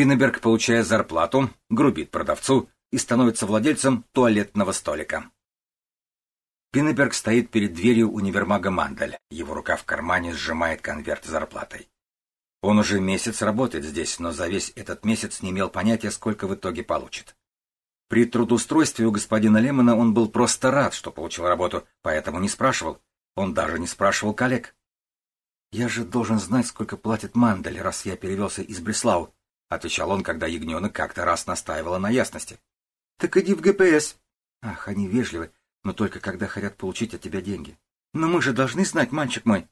Пиннеберг, получая зарплату, грубит продавцу и становится владельцем туалетного столика. Пиннеберг стоит перед дверью универмага Мандель. Его рука в кармане сжимает конверт с зарплатой. Он уже месяц работает здесь, но за весь этот месяц не имел понятия, сколько в итоге получит. При трудоустройстве у господина Лемона он был просто рад, что получил работу, поэтому не спрашивал. Он даже не спрашивал коллег. «Я же должен знать, сколько платит Мандель, раз я перевелся из Бреслау», — отвечал он, когда ягненок как-то раз настаивала на ясности. «Так иди в ГПС». «Ах, они вежливы но только когда хотят получить от тебя деньги. Но мы же должны знать, мальчик мой.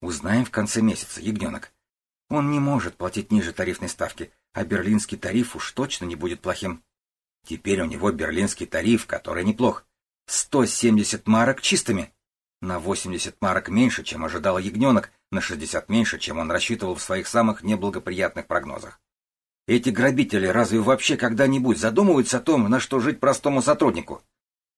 Узнаем в конце месяца, ягненок. Он не может платить ниже тарифной ставки, а берлинский тариф уж точно не будет плохим. Теперь у него берлинский тариф, который неплох. 170 марок чистыми. На 80 марок меньше, чем ожидал ягненок, на 60 меньше, чем он рассчитывал в своих самых неблагоприятных прогнозах. Эти грабители разве вообще когда-нибудь задумываются о том, на что жить простому сотруднику?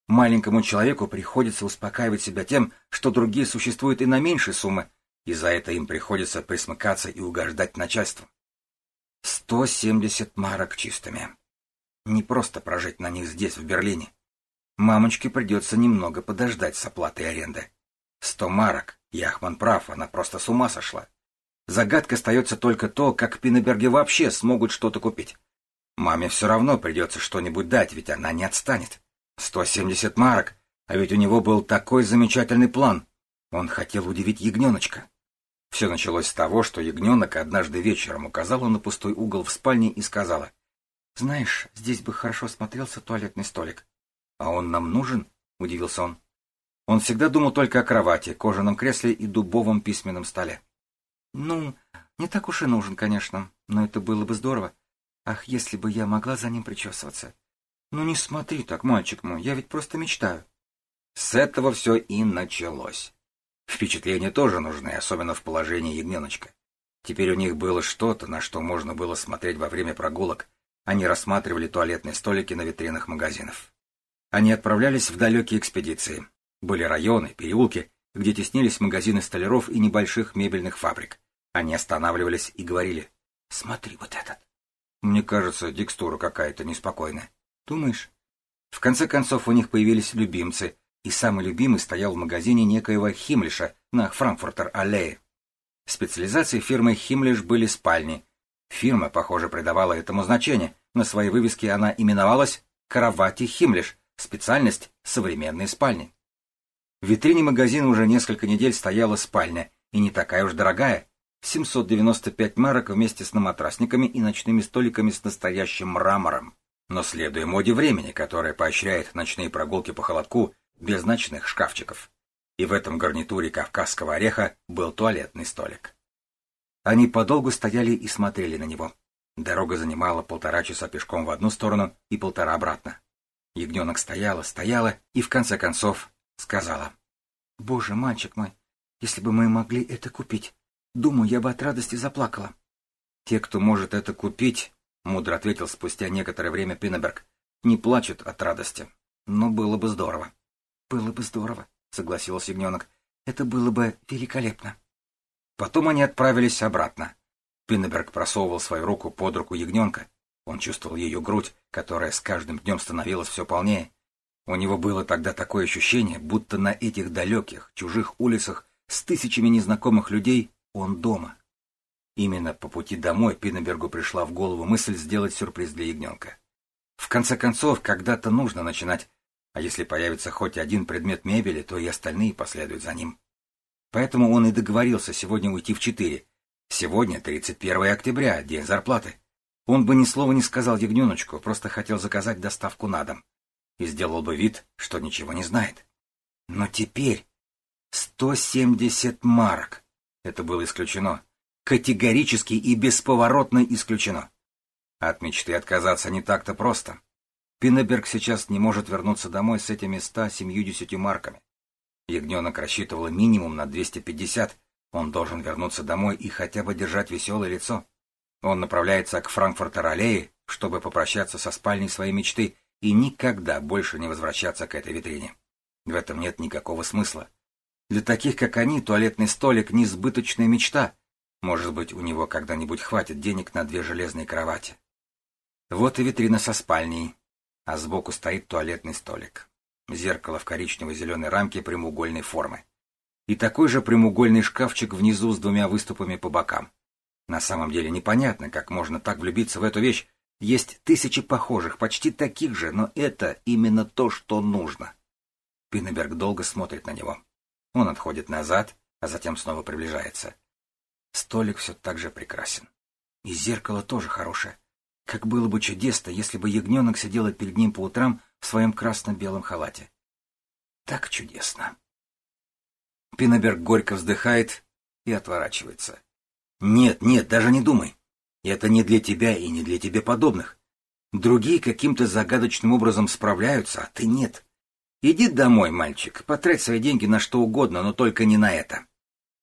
Маленькому человеку приходится успокаивать себя тем, что другие существуют и на меньшей суммы, и за это им приходится присмыкаться и угождать начальству. Сто семьдесят марок чистыми. Не просто прожить на них здесь, в Берлине. Мамочке придется немного подождать с оплатой аренды. Сто марок. Яхман прав, она просто с ума сошла. Загадка остается только то, как Пиннеберги вообще смогут что-то купить. Маме все равно придется что-нибудь дать, ведь она не отстанет. Сто семьдесят марок, а ведь у него был такой замечательный план. Он хотел удивить ягненочка. Все началось с того, что ягненок однажды вечером указала на пустой угол в спальне и сказала, «Знаешь, здесь бы хорошо смотрелся туалетный столик». «А он нам нужен?» — удивился он. Он всегда думал только о кровати, кожаном кресле и дубовом письменном столе. «Ну, не так уж и нужен, конечно, но это было бы здорово. Ах, если бы я могла за ним причесываться. Ну не смотри так, мальчик мой, я ведь просто мечтаю. С этого все и началось. Впечатления тоже нужны, особенно в положении ягненочка. Теперь у них было что-то, на что можно было смотреть во время прогулок. Они рассматривали туалетные столики на витринах магазинов. Они отправлялись в далекие экспедиции. Были районы, переулки, где теснились магазины столяров и небольших мебельных фабрик. Они останавливались и говорили «Смотри вот этот». Мне кажется, текстура какая-то неспокойная. Думаешь? В конце концов у них появились любимцы, и самый любимый стоял в магазине некоего Химлиша на Франкфуртер-аллее. Специализацией фирмы Химлиш были спальни. Фирма, похоже, придавала этому значение. На своей вывеске она именовалась «Кровати Химлиш», специальность «Современные спальни». В витрине магазина уже несколько недель стояла спальня, и не такая уж дорогая. 795 марок вместе с наматрасниками и ночными столиками с настоящим мрамором но следуя моде времени, которая поощряет ночные прогулки по холодку без ночных шкафчиков. И в этом гарнитуре кавказского ореха был туалетный столик. Они подолгу стояли и смотрели на него. Дорога занимала полтора часа пешком в одну сторону и полтора обратно. Ягненок стояла, стояла и в конце концов сказала. — Боже, мальчик мой, если бы мы могли это купить, думаю, я бы от радости заплакала. Те, кто может это купить, мудро ответил спустя некоторое время Пиннеберг. Не плачут от радости. Но было бы здорово. Было бы здорово, согласился ягненок. Это было бы великолепно. Потом они отправились обратно. Пиннеберг просовывал свою руку под руку ягненка. Он чувствовал ее грудь, которая с каждым днем становилась все полнее. У него было тогда такое ощущение, будто на этих далеких, чужих улицах с тысячами незнакомых людей он дома. Именно по пути домой Пиннебергу пришла в голову мысль сделать сюрприз для ягненка. В конце концов, когда-то нужно начинать, а если появится хоть один предмет мебели, то и остальные последуют за ним. Поэтому он и договорился сегодня уйти в четыре. Сегодня 31 октября, день зарплаты. Он бы ни слова не сказал ягненочку, просто хотел заказать доставку на дом. И сделал бы вид, что ничего не знает. Но теперь 170 марок. Это было исключено категорически и бесповоротно исключено. От мечты отказаться не так-то просто. Пиннеберг сейчас не может вернуться домой с этими 170 марками. Ягненок рассчитывал минимум на 250. Он должен вернуться домой и хотя бы держать веселое лицо. Он направляется к Франкфуртер-аллее, чтобы попрощаться со спальней своей мечты и никогда больше не возвращаться к этой витрине. В этом нет никакого смысла. Для таких, как они, туалетный столик — несбыточная мечта — может быть, у него когда-нибудь хватит денег на две железные кровати. Вот и витрина со спальней, а сбоку стоит туалетный столик. Зеркало в коричневой зеленой рамке прямоугольной формы. И такой же прямоугольный шкафчик внизу с двумя выступами по бокам. На самом деле непонятно, как можно так влюбиться в эту вещь. Есть тысячи похожих, почти таких же, но это именно то, что нужно. Пиннеберг долго смотрит на него. Он отходит назад, а затем снова приближается. Столик все так же прекрасен. И зеркало тоже хорошее. Как было бы чудесно, если бы ягненок сидела перед ним по утрам в своем красно-белом халате. Так чудесно. Пиннеберг горько вздыхает и отворачивается. Нет, нет, даже не думай. Это не для тебя и не для тебе подобных. Другие каким-то загадочным образом справляются, а ты нет. Иди домой, мальчик, потрать свои деньги на что угодно, но только не на это.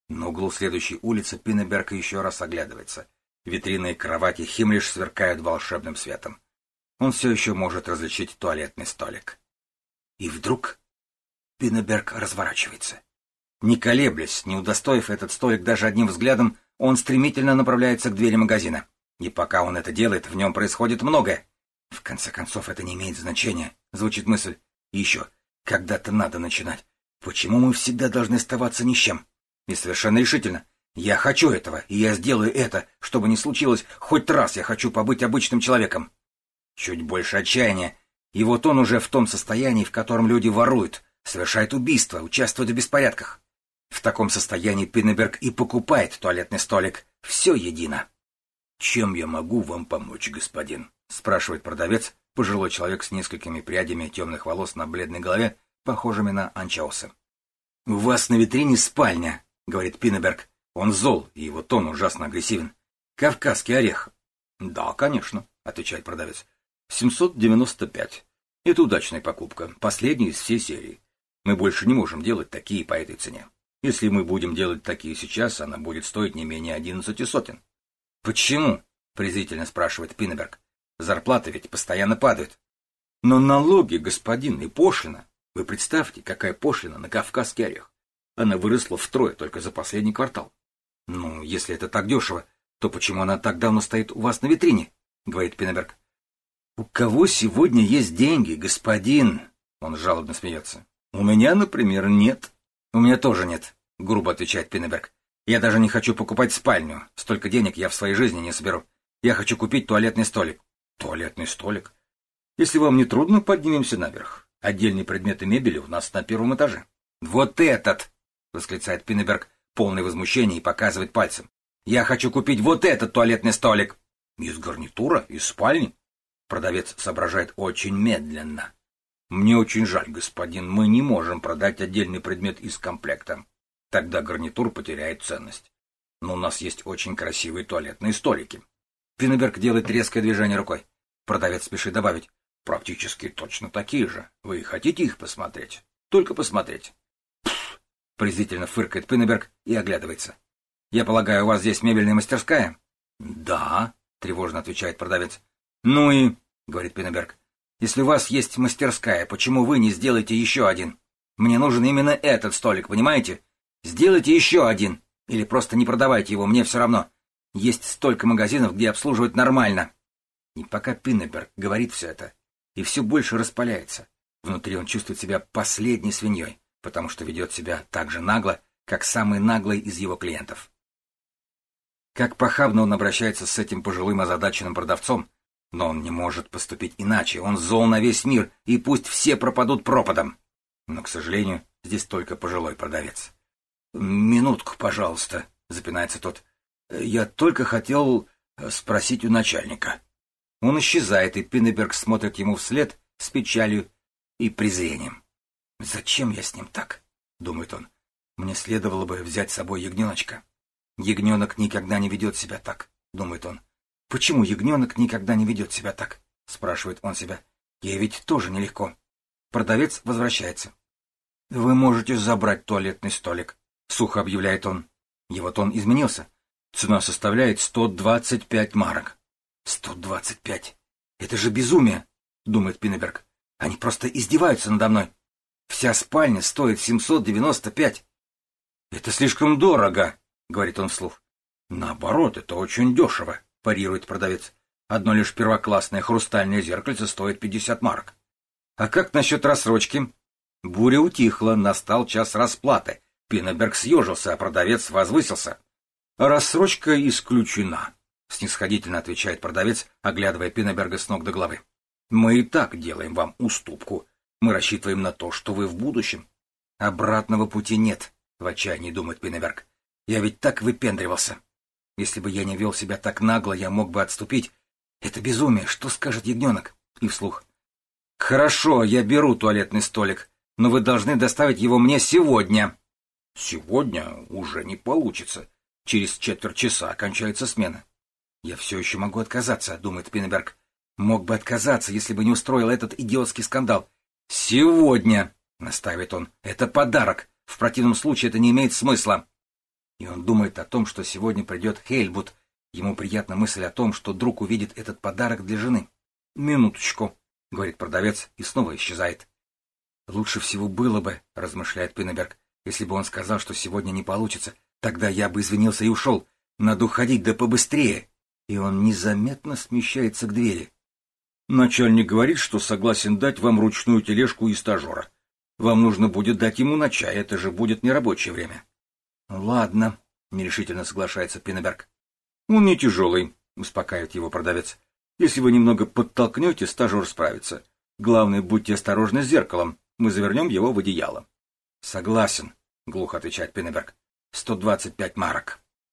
На углу следующей улицы Пиннеберг еще раз оглядывается. Витрины и кровати Химлиш сверкают волшебным светом. Он все еще может различить туалетный столик. И вдруг Пиннеберг разворачивается. Не колеблясь, не удостоив этот столик даже одним взглядом, он стремительно направляется к двери магазина. И пока он это делает, в нем происходит многое. В конце концов, это не имеет значения, звучит мысль. И еще, когда-то надо начинать. Почему мы всегда должны оставаться ни с чем? И совершенно решительно. Я хочу этого, и я сделаю это, чтобы не случилось, хоть раз я хочу побыть обычным человеком. Чуть больше отчаяния. И вот он уже в том состоянии, в котором люди воруют, совершают убийства, участвуют в беспорядках. В таком состоянии Пиннеберг и покупает туалетный столик. Все едино. «Чем я могу вам помочь, господин?» — спрашивает продавец, пожилой человек с несколькими прядями темных волос на бледной голове, похожими на анчоусы. «У вас на витрине спальня», — говорит Пиннеберг. Он зол, и его тон ужасно агрессивен. «Кавказский орех». «Да, конечно», — отвечает продавец. «795. Это удачная покупка, последняя из всей серии. Мы больше не можем делать такие по этой цене. Если мы будем делать такие сейчас, она будет стоить не менее одиннадцати сотен. Почему? презрительно спрашивает Пиннеберг. Зарплаты ведь постоянно падают. Но налоги, господин, и пошлина. Вы представьте, какая пошлина на кавказский орех. Она выросла втрое только за последний квартал. Ну, если это так дешево, то почему она так давно стоит у вас на витрине? говорит Пиннеберг. У кого сегодня есть деньги, господин? Он жалобно смеется. У меня, например, нет. «У меня тоже нет», — грубо отвечает Пиннеберг. «Я даже не хочу покупать спальню. Столько денег я в своей жизни не соберу. Я хочу купить туалетный столик». «Туалетный столик?» «Если вам не трудно, поднимемся наверх. Отдельные предметы мебели у нас на первом этаже». «Вот этот!» — восклицает Пиннеберг, полный возмущения, и показывает пальцем. «Я хочу купить вот этот туалетный столик!» «Из гарнитура? Из спальни?» Продавец соображает очень медленно. Мне очень жаль, господин, мы не можем продать отдельный предмет из комплекта. Тогда гарнитур потеряет ценность. Но у нас есть очень красивые туалетные столики. Пиннеберг делает резкое движение рукой. Продавец спешит добавить. Практически точно такие же. Вы хотите их посмотреть? Только посмотреть. Пфф, презрительно фыркает Пиннеберг и оглядывается. Я полагаю, у вас здесь мебельная мастерская? Да, тревожно отвечает продавец. Ну и, говорит Пиннеберг, если у вас есть мастерская, почему вы не сделаете еще один? Мне нужен именно этот столик, понимаете? Сделайте еще один. Или просто не продавайте его, мне все равно. Есть столько магазинов, где обслуживать нормально. И пока Пиннеберг говорит все это, и все больше распаляется, внутри он чувствует себя последней свиньей, потому что ведет себя так же нагло, как самый наглый из его клиентов. Как похабно он обращается с этим пожилым озадаченным продавцом, но он не может поступить иначе, он зол на весь мир, и пусть все пропадут пропадом. Но, к сожалению, здесь только пожилой продавец. «Минутку, пожалуйста», — запинается тот. «Я только хотел э, спросить у начальника». Он исчезает, и Пиннеберг смотрит ему вслед с печалью и презрением. «Зачем я с ним так?» — думает он. «Мне следовало бы взять с собой ягненочка». «Ягненок никогда не ведет себя так», — думает он. Почему ягненок никогда не ведет себя так? Спрашивает он себя. Ей ведь тоже нелегко. Продавец возвращается. Вы можете забрать туалетный столик, сухо объявляет он. Его тон изменился. Цена составляет сто двадцать пять марок. Сто двадцать пять. Это же безумие, думает Пиннеберг. Они просто издеваются надо мной. Вся спальня стоит семьсот девяносто пять. Это слишком дорого, говорит он вслух. Наоборот, это очень дешево парирует продавец. Одно лишь первоклассное хрустальное зеркальце стоит 50 марок. А как насчет рассрочки? Буря утихла, настал час расплаты. Пиннеберг съежился, а продавец возвысился. Рассрочка исключена, снисходительно отвечает продавец, оглядывая Пиннеберга с ног до головы. Мы и так делаем вам уступку. Мы рассчитываем на то, что вы в будущем. Обратного пути нет, в отчаянии думает Пиннеберг. Я ведь так выпендривался. Если бы я не вел себя так нагло, я мог бы отступить. Это безумие, что скажет ягненок? И вслух. Хорошо, я беру туалетный столик, но вы должны доставить его мне сегодня. Сегодня уже не получится. Через четверть часа кончается смена. Я все еще могу отказаться, думает Пиннеберг. Мог бы отказаться, если бы не устроил этот идиотский скандал. Сегодня, настаивает он, это подарок. В противном случае это не имеет смысла. И он думает о том, что сегодня придет Хейльбут. Ему приятна мысль о том, что друг увидит этот подарок для жены. Минуточку, говорит продавец и снова исчезает. Лучше всего было бы, размышляет Пиннеберг, если бы он сказал, что сегодня не получится. Тогда я бы извинился и ушел. Надо уходить, да побыстрее. И он незаметно смещается к двери. Начальник говорит, что согласен дать вам ручную тележку и стажера. Вам нужно будет дать ему на чай, это же будет нерабочее время. — Ладно, — нерешительно соглашается Пинеберг. — Он не тяжелый, — успокаивает его продавец. — Если вы немного подтолкнете, стажер справится. Главное, будьте осторожны с зеркалом, мы завернем его в одеяло. — Согласен, — глухо отвечает Пинеберг. 125 марок.